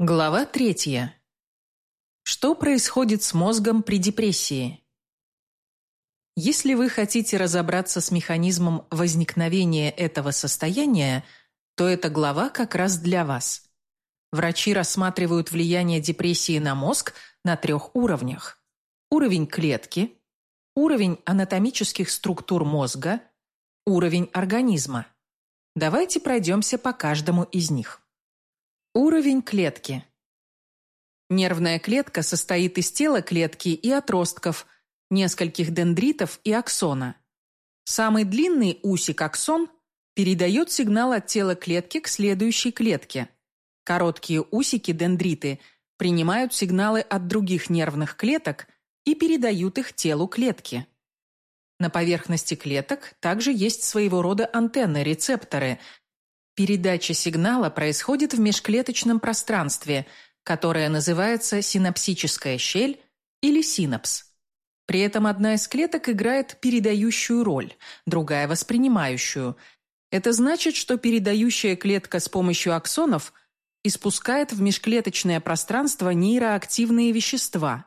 Глава третья. Что происходит с мозгом при депрессии? Если вы хотите разобраться с механизмом возникновения этого состояния, то эта глава как раз для вас. Врачи рассматривают влияние депрессии на мозг на трех уровнях. Уровень клетки, уровень анатомических структур мозга, уровень организма. Давайте пройдемся по каждому из них. Уровень клетки. Нервная клетка состоит из тела клетки и отростков, нескольких дендритов и аксона. Самый длинный усик аксон передает сигнал от тела клетки к следующей клетке. Короткие усики дендриты принимают сигналы от других нервных клеток и передают их телу клетки. На поверхности клеток также есть своего рода антенны, рецепторы, Передача сигнала происходит в межклеточном пространстве, которое называется синапсическая щель или синапс. При этом одна из клеток играет передающую роль, другая – воспринимающую. Это значит, что передающая клетка с помощью аксонов испускает в межклеточное пространство нейроактивные вещества,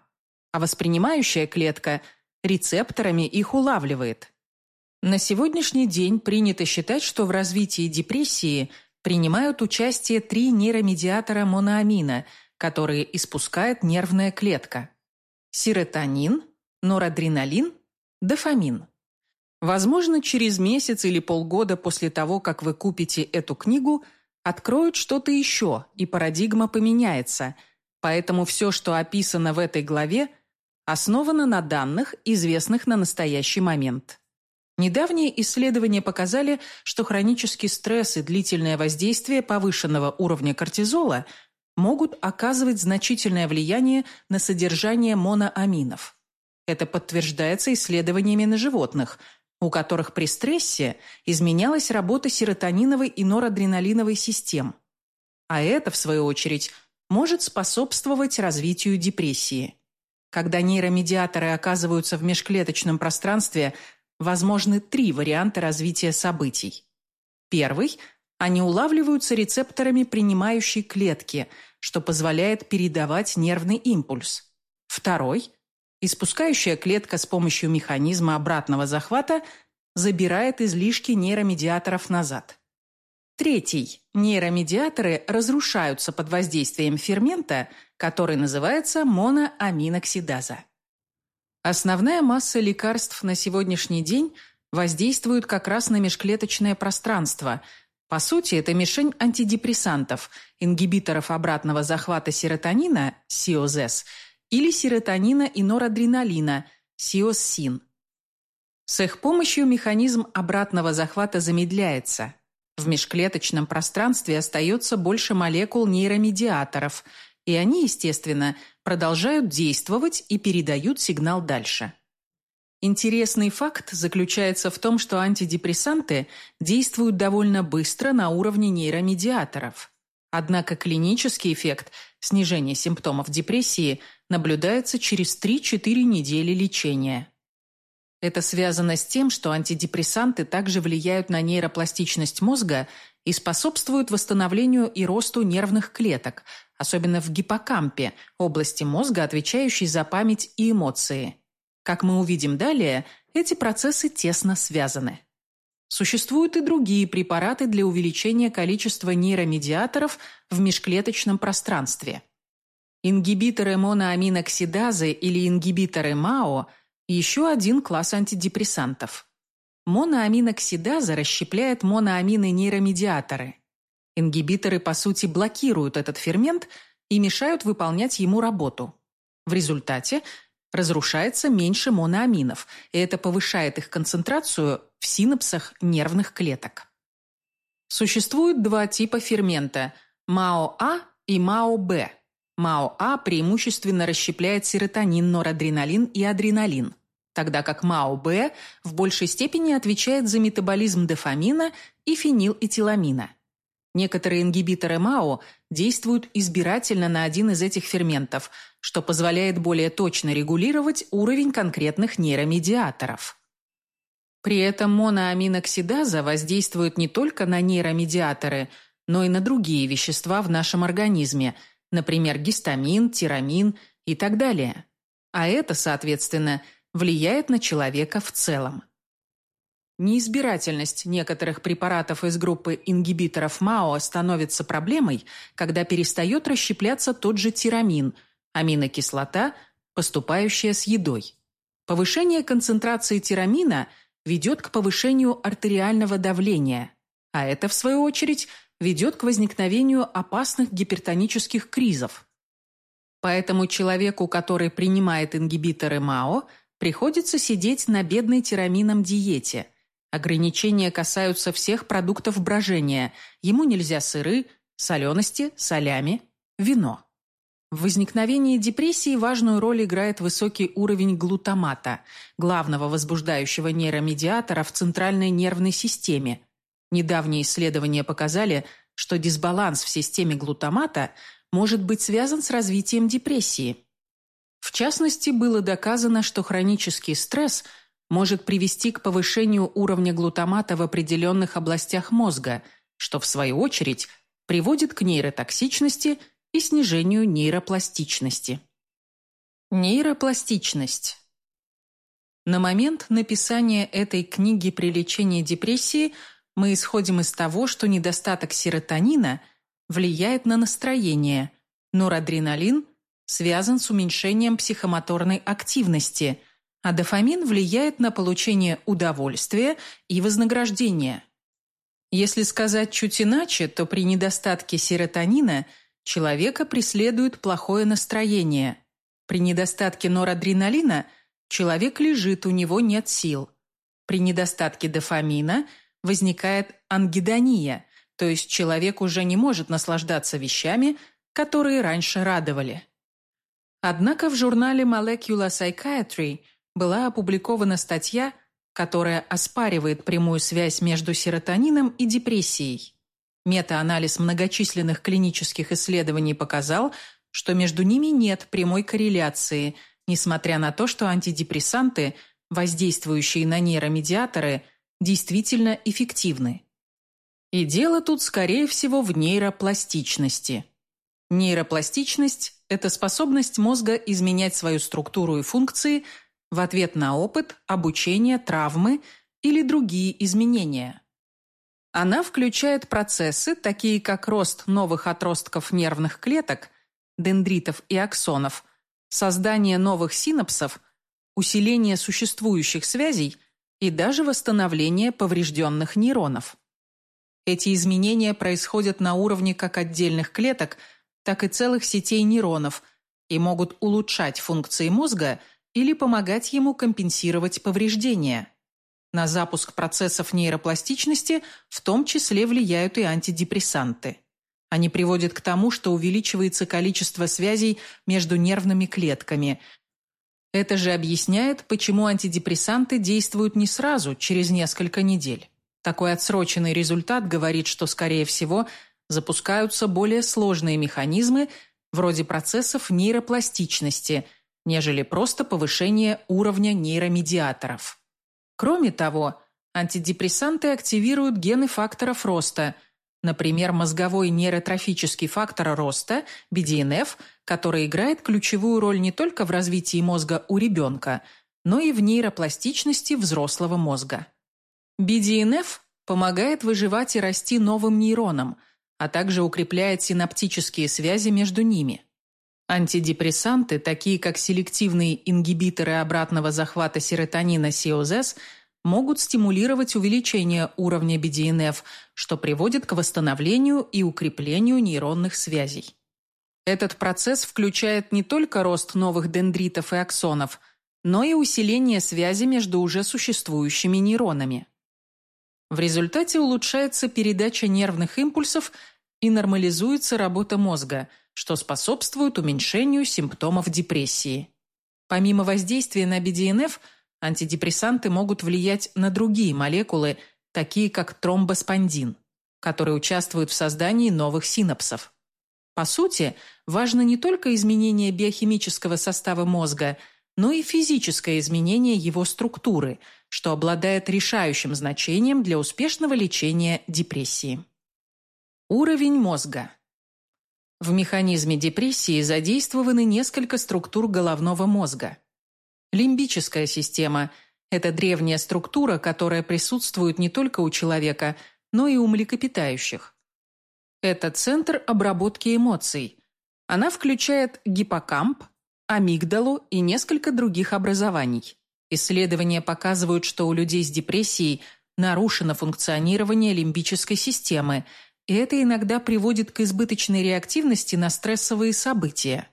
а воспринимающая клетка рецепторами их улавливает. На сегодняшний день принято считать, что в развитии депрессии принимают участие три нейромедиатора моноамина, которые испускает нервная клетка. Серотонин, норадреналин, дофамин. Возможно, через месяц или полгода после того, как вы купите эту книгу, откроют что-то еще, и парадигма поменяется. Поэтому все, что описано в этой главе, основано на данных, известных на настоящий момент. Недавние исследования показали, что хронический стресс и длительное воздействие повышенного уровня кортизола могут оказывать значительное влияние на содержание моноаминов. Это подтверждается исследованиями на животных, у которых при стрессе изменялась работа серотониновой и норадреналиновой систем. А это, в свою очередь, может способствовать развитию депрессии. Когда нейромедиаторы оказываются в межклеточном пространстве – возможны три варианта развития событий. Первый – они улавливаются рецепторами принимающей клетки, что позволяет передавать нервный импульс. Второй – испускающая клетка с помощью механизма обратного захвата забирает излишки нейромедиаторов назад. Третий – нейромедиаторы разрушаются под воздействием фермента, который называется моноаминоксидаза. Основная масса лекарств на сегодняшний день воздействует как раз на межклеточное пространство. По сути, это мишень антидепрессантов, ингибиторов обратного захвата серотонина, СИОЗЭС, или серотонина и норадреналина, СИОССИН. С их помощью механизм обратного захвата замедляется. В межклеточном пространстве остается больше молекул нейромедиаторов – и они, естественно, продолжают действовать и передают сигнал дальше. Интересный факт заключается в том, что антидепрессанты действуют довольно быстро на уровне нейромедиаторов. Однако клинический эффект снижения симптомов депрессии наблюдается через 3-4 недели лечения. Это связано с тем, что антидепрессанты также влияют на нейропластичность мозга и способствуют восстановлению и росту нервных клеток, особенно в гиппокампе, области мозга, отвечающей за память и эмоции. Как мы увидим далее, эти процессы тесно связаны. Существуют и другие препараты для увеличения количества нейромедиаторов в межклеточном пространстве. Ингибиторы моноаминоксидазы или ингибиторы МАО – еще один класс антидепрессантов. Моноаминоксидаза расщепляет моноамины нейромедиаторы – Ингибиторы, по сути, блокируют этот фермент и мешают выполнять ему работу. В результате разрушается меньше моноаминов, и это повышает их концентрацию в синапсах нервных клеток. Существует два типа фермента – МАО-А и МАО-Б. МАО-А преимущественно расщепляет серотонин, норадреналин и адреналин, тогда как МАО-Б в большей степени отвечает за метаболизм дофамина и фенилэтиламина. Некоторые ингибиторы МАО действуют избирательно на один из этих ферментов, что позволяет более точно регулировать уровень конкретных нейромедиаторов. При этом моноаминоксидаза воздействует не только на нейромедиаторы, но и на другие вещества в нашем организме, например, гистамин, тирамин и так далее. А это, соответственно, влияет на человека в целом. Неизбирательность некоторых препаратов из группы ингибиторов МАО становится проблемой, когда перестает расщепляться тот же тирамин, аминокислота, поступающая с едой. Повышение концентрации тирамина ведет к повышению артериального давления, а это, в свою очередь, ведет к возникновению опасных гипертонических кризов. Поэтому человеку, который принимает ингибиторы МАО, приходится сидеть на бедной тирамином диете. Ограничения касаются всех продуктов брожения. Ему нельзя сыры, солености, солями, вино. В возникновении депрессии важную роль играет высокий уровень глутамата, главного возбуждающего нейромедиатора в центральной нервной системе. Недавние исследования показали, что дисбаланс в системе глутамата может быть связан с развитием депрессии. В частности, было доказано, что хронический стресс может привести к повышению уровня глутамата в определенных областях мозга, что, в свою очередь, приводит к нейротоксичности – и снижению нейропластичности. Нейропластичность. На момент написания этой книги при лечении депрессии мы исходим из того, что недостаток серотонина влияет на настроение, норадреналин связан с уменьшением психомоторной активности, а дофамин влияет на получение удовольствия и вознаграждения. Если сказать чуть иначе, то при недостатке серотонина – Человека преследует плохое настроение. При недостатке норадреналина человек лежит, у него нет сил. При недостатке дофамина возникает ангидония, то есть человек уже не может наслаждаться вещами, которые раньше радовали. Однако в журнале Molecular Psychiatry была опубликована статья, которая оспаривает прямую связь между серотонином и депрессией. Метаанализ многочисленных клинических исследований показал, что между ними нет прямой корреляции, несмотря на то, что антидепрессанты, воздействующие на нейромедиаторы, действительно эффективны. И дело тут, скорее всего, в нейропластичности. Нейропластичность – это способность мозга изменять свою структуру и функции в ответ на опыт, обучение, травмы или другие изменения. Она включает процессы, такие как рост новых отростков нервных клеток, дендритов и аксонов, создание новых синапсов, усиление существующих связей и даже восстановление поврежденных нейронов. Эти изменения происходят на уровне как отдельных клеток, так и целых сетей нейронов и могут улучшать функции мозга или помогать ему компенсировать повреждения. На запуск процессов нейропластичности в том числе влияют и антидепрессанты. Они приводят к тому, что увеличивается количество связей между нервными клетками. Это же объясняет, почему антидепрессанты действуют не сразу, через несколько недель. Такой отсроченный результат говорит, что, скорее всего, запускаются более сложные механизмы, вроде процессов нейропластичности, нежели просто повышение уровня нейромедиаторов. Кроме того, антидепрессанты активируют гены факторов роста, например, мозговой нейротрофический фактор роста, BDNF, который играет ключевую роль не только в развитии мозга у ребенка, но и в нейропластичности взрослого мозга. BDNF помогает выживать и расти новым нейронам, а также укрепляет синаптические связи между ними. Антидепрессанты, такие как селективные ингибиторы обратного захвата серотонина СИОЗЭС, могут стимулировать увеличение уровня BDNF, что приводит к восстановлению и укреплению нейронных связей. Этот процесс включает не только рост новых дендритов и аксонов, но и усиление связи между уже существующими нейронами. В результате улучшается передача нервных импульсов и нормализуется работа мозга – что способствует уменьшению симптомов депрессии. Помимо воздействия на BDNF, антидепрессанты могут влиять на другие молекулы, такие как тромбоспондин, которые участвуют в создании новых синапсов. По сути, важно не только изменение биохимического состава мозга, но и физическое изменение его структуры, что обладает решающим значением для успешного лечения депрессии. Уровень мозга. В механизме депрессии задействованы несколько структур головного мозга. Лимбическая система – это древняя структура, которая присутствует не только у человека, но и у млекопитающих. Это центр обработки эмоций. Она включает гиппокамп, амигдалу и несколько других образований. Исследования показывают, что у людей с депрессией нарушено функционирование лимбической системы, и это иногда приводит к избыточной реактивности на стрессовые события.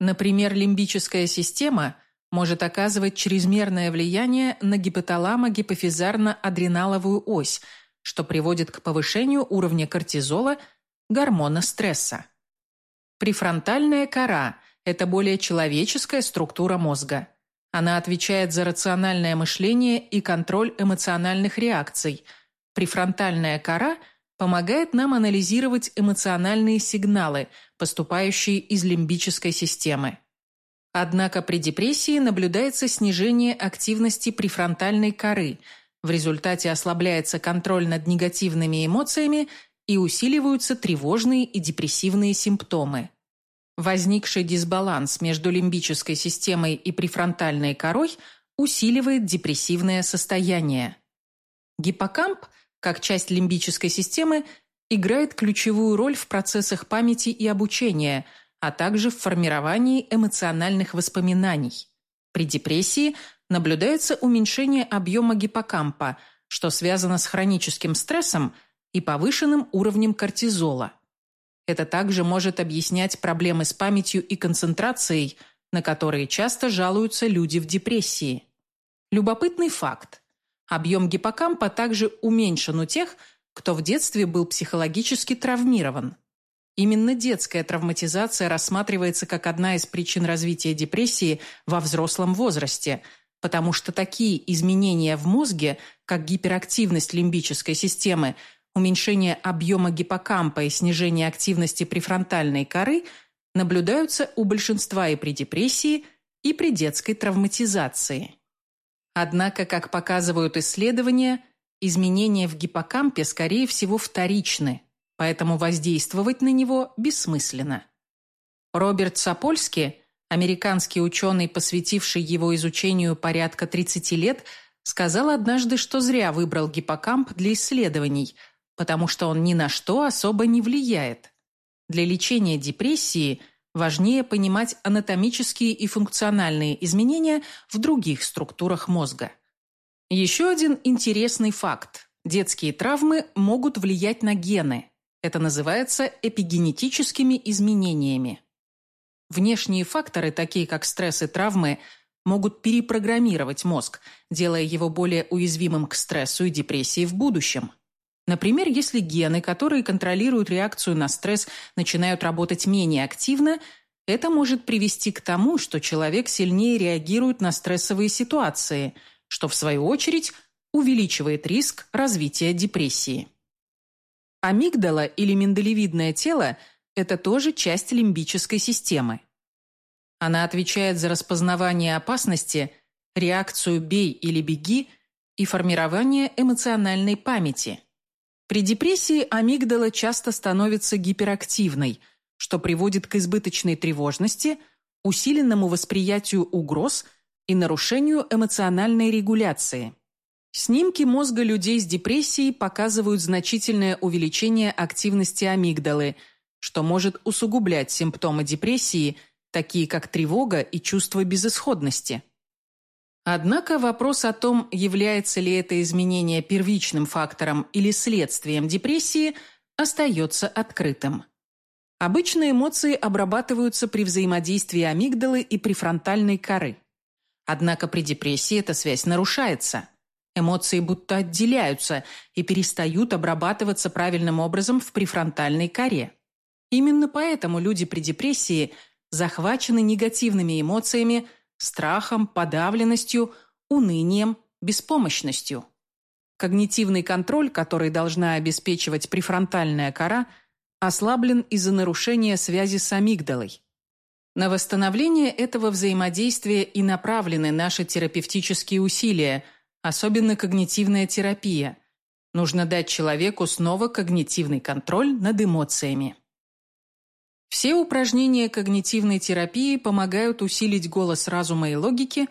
Например, лимбическая система может оказывать чрезмерное влияние на гипоталамо-гипофизарно-адреналовую ось, что приводит к повышению уровня кортизола, гормона стресса. Префронтальная кора – это более человеческая структура мозга. Она отвечает за рациональное мышление и контроль эмоциональных реакций. Префронтальная кора помогает нам анализировать эмоциональные сигналы, поступающие из лимбической системы. Однако при депрессии наблюдается снижение активности префронтальной коры. В результате ослабляется контроль над негативными эмоциями и усиливаются тревожные и депрессивные симптомы. Возникший дисбаланс между лимбической системой и префронтальной корой усиливает депрессивное состояние. Гиппокамп, как часть лимбической системы, играет ключевую роль в процессах памяти и обучения, а также в формировании эмоциональных воспоминаний. При депрессии наблюдается уменьшение объема гиппокампа, что связано с хроническим стрессом и повышенным уровнем кортизола. Это также может объяснять проблемы с памятью и концентрацией, на которые часто жалуются люди в депрессии. Любопытный факт. Объем гиппокампа также уменьшен у тех, кто в детстве был психологически травмирован. Именно детская травматизация рассматривается как одна из причин развития депрессии во взрослом возрасте, потому что такие изменения в мозге, как гиперактивность лимбической системы, уменьшение объема гиппокампа и снижение активности префронтальной коры наблюдаются у большинства и при депрессии, и при детской травматизации. Однако, как показывают исследования, изменения в гиппокампе, скорее всего, вторичны, поэтому воздействовать на него бессмысленно. Роберт Сапольски, американский ученый, посвятивший его изучению порядка 30 лет, сказал однажды, что зря выбрал гиппокамп для исследований – потому что он ни на что особо не влияет. Для лечения депрессии важнее понимать анатомические и функциональные изменения в других структурах мозга. Еще один интересный факт. Детские травмы могут влиять на гены. Это называется эпигенетическими изменениями. Внешние факторы, такие как стресс и травмы, могут перепрограммировать мозг, делая его более уязвимым к стрессу и депрессии в будущем. Например, если гены, которые контролируют реакцию на стресс, начинают работать менее активно, это может привести к тому, что человек сильнее реагирует на стрессовые ситуации, что, в свою очередь, увеличивает риск развития депрессии. Амигдала или миндалевидное тело – это тоже часть лимбической системы. Она отвечает за распознавание опасности, реакцию «бей» или «беги» и формирование эмоциональной памяти – при депрессии амигдала часто становится гиперактивной, что приводит к избыточной тревожности, усиленному восприятию угроз и нарушению эмоциональной регуляции. Снимки мозга людей с депрессией показывают значительное увеличение активности амигдалы, что может усугублять симптомы депрессии, такие как тревога и чувство безысходности. Однако вопрос о том, является ли это изменение первичным фактором или следствием депрессии, остается открытым. Обычно эмоции обрабатываются при взаимодействии амигдалы и префронтальной коры. Однако при депрессии эта связь нарушается. Эмоции будто отделяются и перестают обрабатываться правильным образом в префронтальной коре. Именно поэтому люди при депрессии захвачены негативными эмоциями – страхом, подавленностью, унынием, беспомощностью. Когнитивный контроль, который должна обеспечивать префронтальная кора, ослаблен из-за нарушения связи с амигдалой. На восстановление этого взаимодействия и направлены наши терапевтические усилия, особенно когнитивная терапия. Нужно дать человеку снова когнитивный контроль над эмоциями. Все упражнения когнитивной терапии помогают усилить голос разума и логики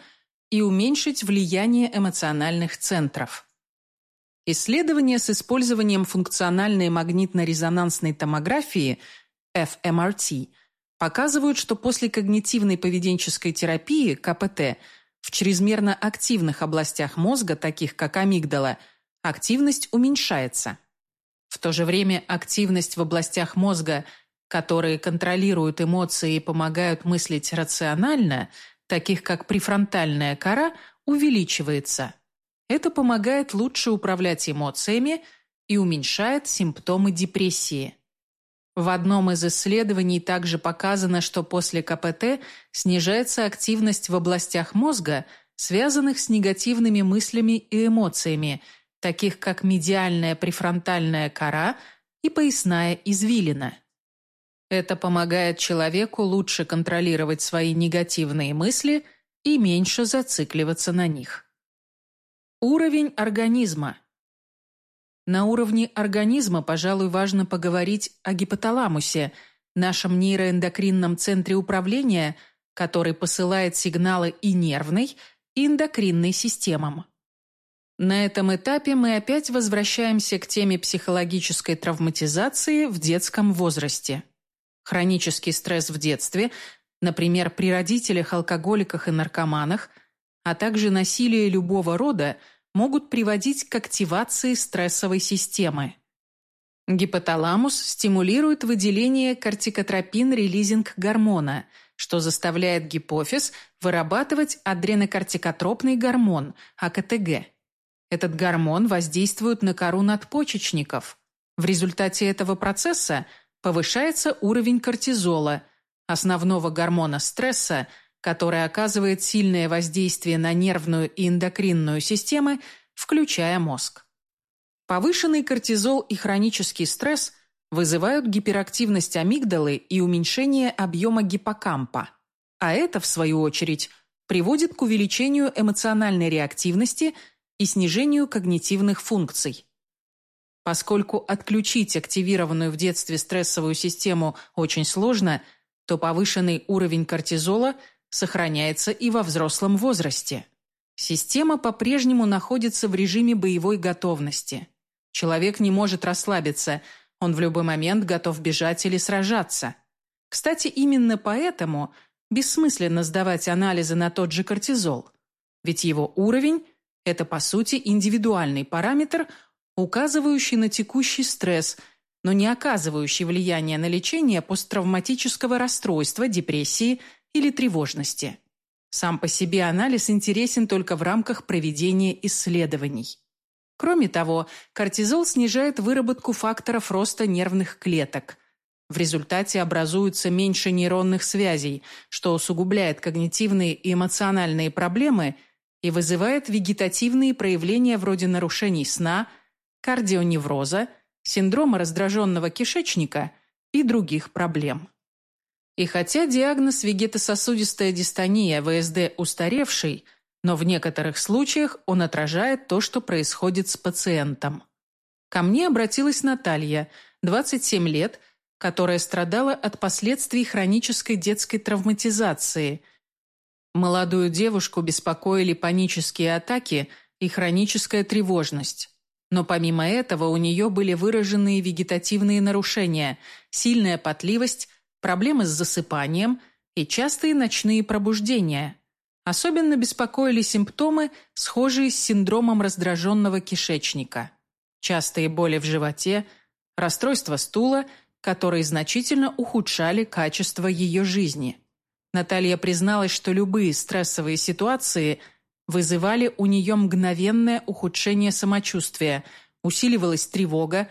и уменьшить влияние эмоциональных центров. Исследования с использованием функциональной магнитно-резонансной томографии fMRT показывают, что после когнитивной поведенческой терапии КПТ в чрезмерно активных областях мозга, таких как амигдала, активность уменьшается. В то же время активность в областях мозга, которые контролируют эмоции и помогают мыслить рационально, таких как префронтальная кора, увеличивается. Это помогает лучше управлять эмоциями и уменьшает симптомы депрессии. В одном из исследований также показано, что после КПТ снижается активность в областях мозга, связанных с негативными мыслями и эмоциями, таких как медиальная префронтальная кора и поясная извилина. Это помогает человеку лучше контролировать свои негативные мысли и меньше зацикливаться на них. Уровень организма. На уровне организма, пожалуй, важно поговорить о гипоталамусе, нашем нейроэндокринном центре управления, который посылает сигналы и нервной, и эндокринной системам. На этом этапе мы опять возвращаемся к теме психологической травматизации в детском возрасте. Хронический стресс в детстве, например, при родителях, алкоголиках и наркоманах, а также насилие любого рода – могут приводить к активации стрессовой системы. Гипоталамус стимулирует выделение кортикотропин-релизинг-гормона, что заставляет гипофиз вырабатывать адренокортикотропный гормон, АКТГ. Этот гормон воздействует на кору надпочечников. В результате этого процесса повышается уровень кортизола, основного гормона стресса, которая оказывает сильное воздействие на нервную и эндокринную системы, включая мозг. Повышенный кортизол и хронический стресс вызывают гиперактивность амигдалы и уменьшение объема гиппокампа, а это, в свою очередь, приводит к увеличению эмоциональной реактивности и снижению когнитивных функций. Поскольку отключить активированную в детстве стрессовую систему очень сложно, то повышенный уровень кортизола – сохраняется и во взрослом возрасте. Система по-прежнему находится в режиме боевой готовности. Человек не может расслабиться, он в любой момент готов бежать или сражаться. Кстати, именно поэтому бессмысленно сдавать анализы на тот же кортизол, ведь его уровень – это, по сути, индивидуальный параметр, указывающий на текущий стресс, но не оказывающий влияния на лечение посттравматического расстройства, депрессии – или тревожности. Сам по себе анализ интересен только в рамках проведения исследований. Кроме того, кортизол снижает выработку факторов роста нервных клеток. В результате образуется меньше нейронных связей, что усугубляет когнитивные и эмоциональные проблемы и вызывает вегетативные проявления вроде нарушений сна, кардионевроза, синдрома раздраженного кишечника и других проблем. И хотя диагноз вегетососудистая дистония ВСД устаревший, но в некоторых случаях он отражает то, что происходит с пациентом. Ко мне обратилась Наталья, 27 лет, которая страдала от последствий хронической детской травматизации. Молодую девушку беспокоили панические атаки и хроническая тревожность. Но помимо этого у нее были выраженные вегетативные нарушения, сильная потливость – проблемы с засыпанием и частые ночные пробуждения. Особенно беспокоили симптомы, схожие с синдромом раздраженного кишечника. Частые боли в животе, расстройство стула, которые значительно ухудшали качество ее жизни. Наталья призналась, что любые стрессовые ситуации вызывали у нее мгновенное ухудшение самочувствия, усиливалась тревога,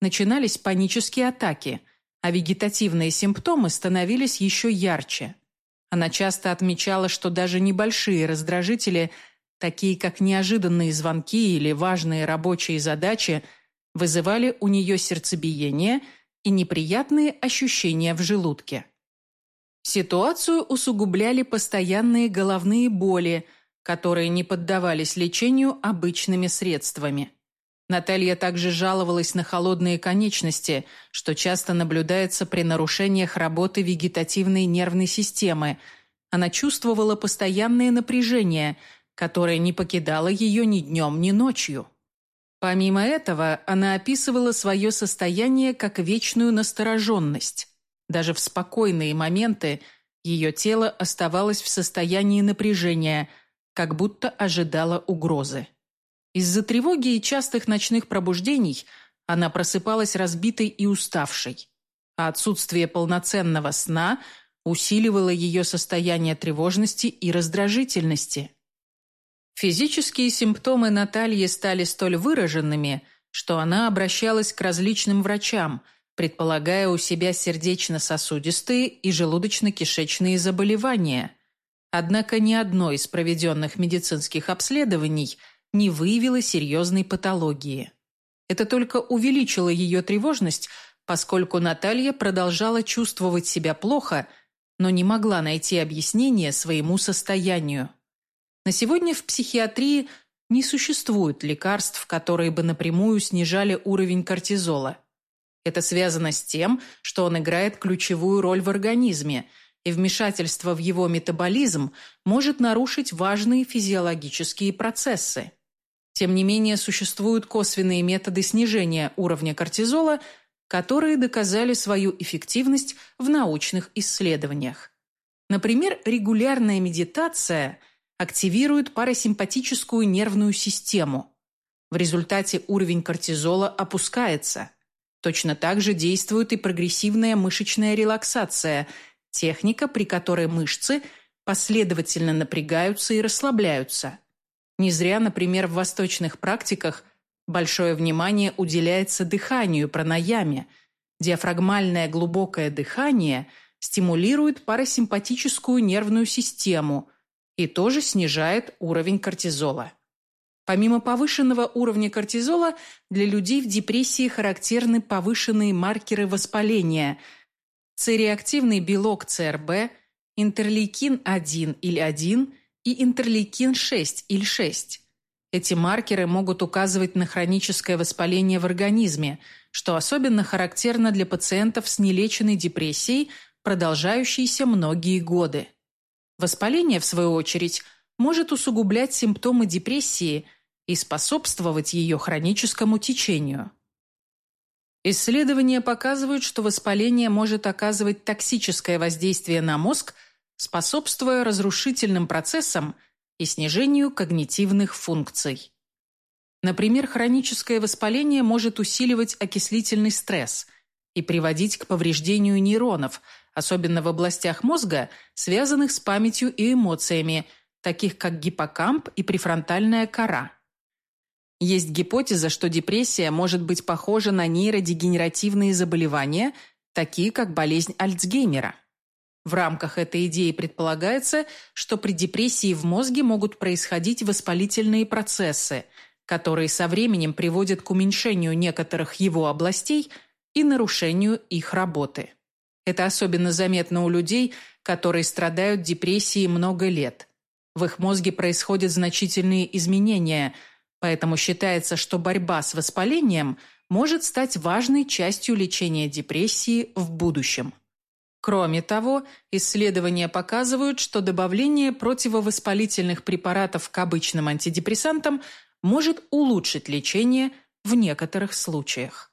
начинались панические атаки – а вегетативные симптомы становились еще ярче. Она часто отмечала, что даже небольшие раздражители, такие как неожиданные звонки или важные рабочие задачи, вызывали у нее сердцебиение и неприятные ощущения в желудке. Ситуацию усугубляли постоянные головные боли, которые не поддавались лечению обычными средствами. Наталья также жаловалась на холодные конечности, что часто наблюдается при нарушениях работы вегетативной нервной системы. Она чувствовала постоянное напряжение, которое не покидало ее ни днем, ни ночью. Помимо этого, она описывала свое состояние как вечную настороженность. Даже в спокойные моменты ее тело оставалось в состоянии напряжения, как будто ожидало угрозы. Из-за тревоги и частых ночных пробуждений она просыпалась разбитой и уставшей, а отсутствие полноценного сна усиливало ее состояние тревожности и раздражительности. Физические симптомы Натальи стали столь выраженными, что она обращалась к различным врачам, предполагая у себя сердечно-сосудистые и желудочно-кишечные заболевания. Однако ни одно из проведенных медицинских обследований – не выявила серьезной патологии. Это только увеличило ее тревожность, поскольку Наталья продолжала чувствовать себя плохо, но не могла найти объяснение своему состоянию. На сегодня в психиатрии не существует лекарств, которые бы напрямую снижали уровень кортизола. Это связано с тем, что он играет ключевую роль в организме, и вмешательство в его метаболизм может нарушить важные физиологические процессы. Тем не менее, существуют косвенные методы снижения уровня кортизола, которые доказали свою эффективность в научных исследованиях. Например, регулярная медитация активирует парасимпатическую нервную систему. В результате уровень кортизола опускается. Точно так же действует и прогрессивная мышечная релаксация, техника, при которой мышцы последовательно напрягаются и расслабляются. Не зря, например, в восточных практиках большое внимание уделяется дыханию, пранаяме. Диафрагмальное глубокое дыхание стимулирует парасимпатическую нервную систему и тоже снижает уровень кортизола. Помимо повышенного уровня кортизола, для людей в депрессии характерны повышенные маркеры воспаления – цереактивный белок ЦРБ, интерлейкин-1 или 1 и интерлейкин-6 или 6. Эти маркеры могут указывать на хроническое воспаление в организме, что особенно характерно для пациентов с нелеченной депрессией, продолжающейся многие годы. Воспаление, в свою очередь, может усугублять симптомы депрессии и способствовать ее хроническому течению. Исследования показывают, что воспаление может оказывать токсическое воздействие на мозг – способствуя разрушительным процессам и снижению когнитивных функций. Например, хроническое воспаление может усиливать окислительный стресс и приводить к повреждению нейронов, особенно в областях мозга, связанных с памятью и эмоциями, таких как гиппокамп и префронтальная кора. Есть гипотеза, что депрессия может быть похожа на нейродегенеративные заболевания, такие как болезнь Альцгеймера. В рамках этой идеи предполагается, что при депрессии в мозге могут происходить воспалительные процессы, которые со временем приводят к уменьшению некоторых его областей и нарушению их работы. Это особенно заметно у людей, которые страдают депрессией много лет. В их мозге происходят значительные изменения, поэтому считается, что борьба с воспалением может стать важной частью лечения депрессии в будущем. Кроме того, исследования показывают, что добавление противовоспалительных препаратов к обычным антидепрессантам может улучшить лечение в некоторых случаях.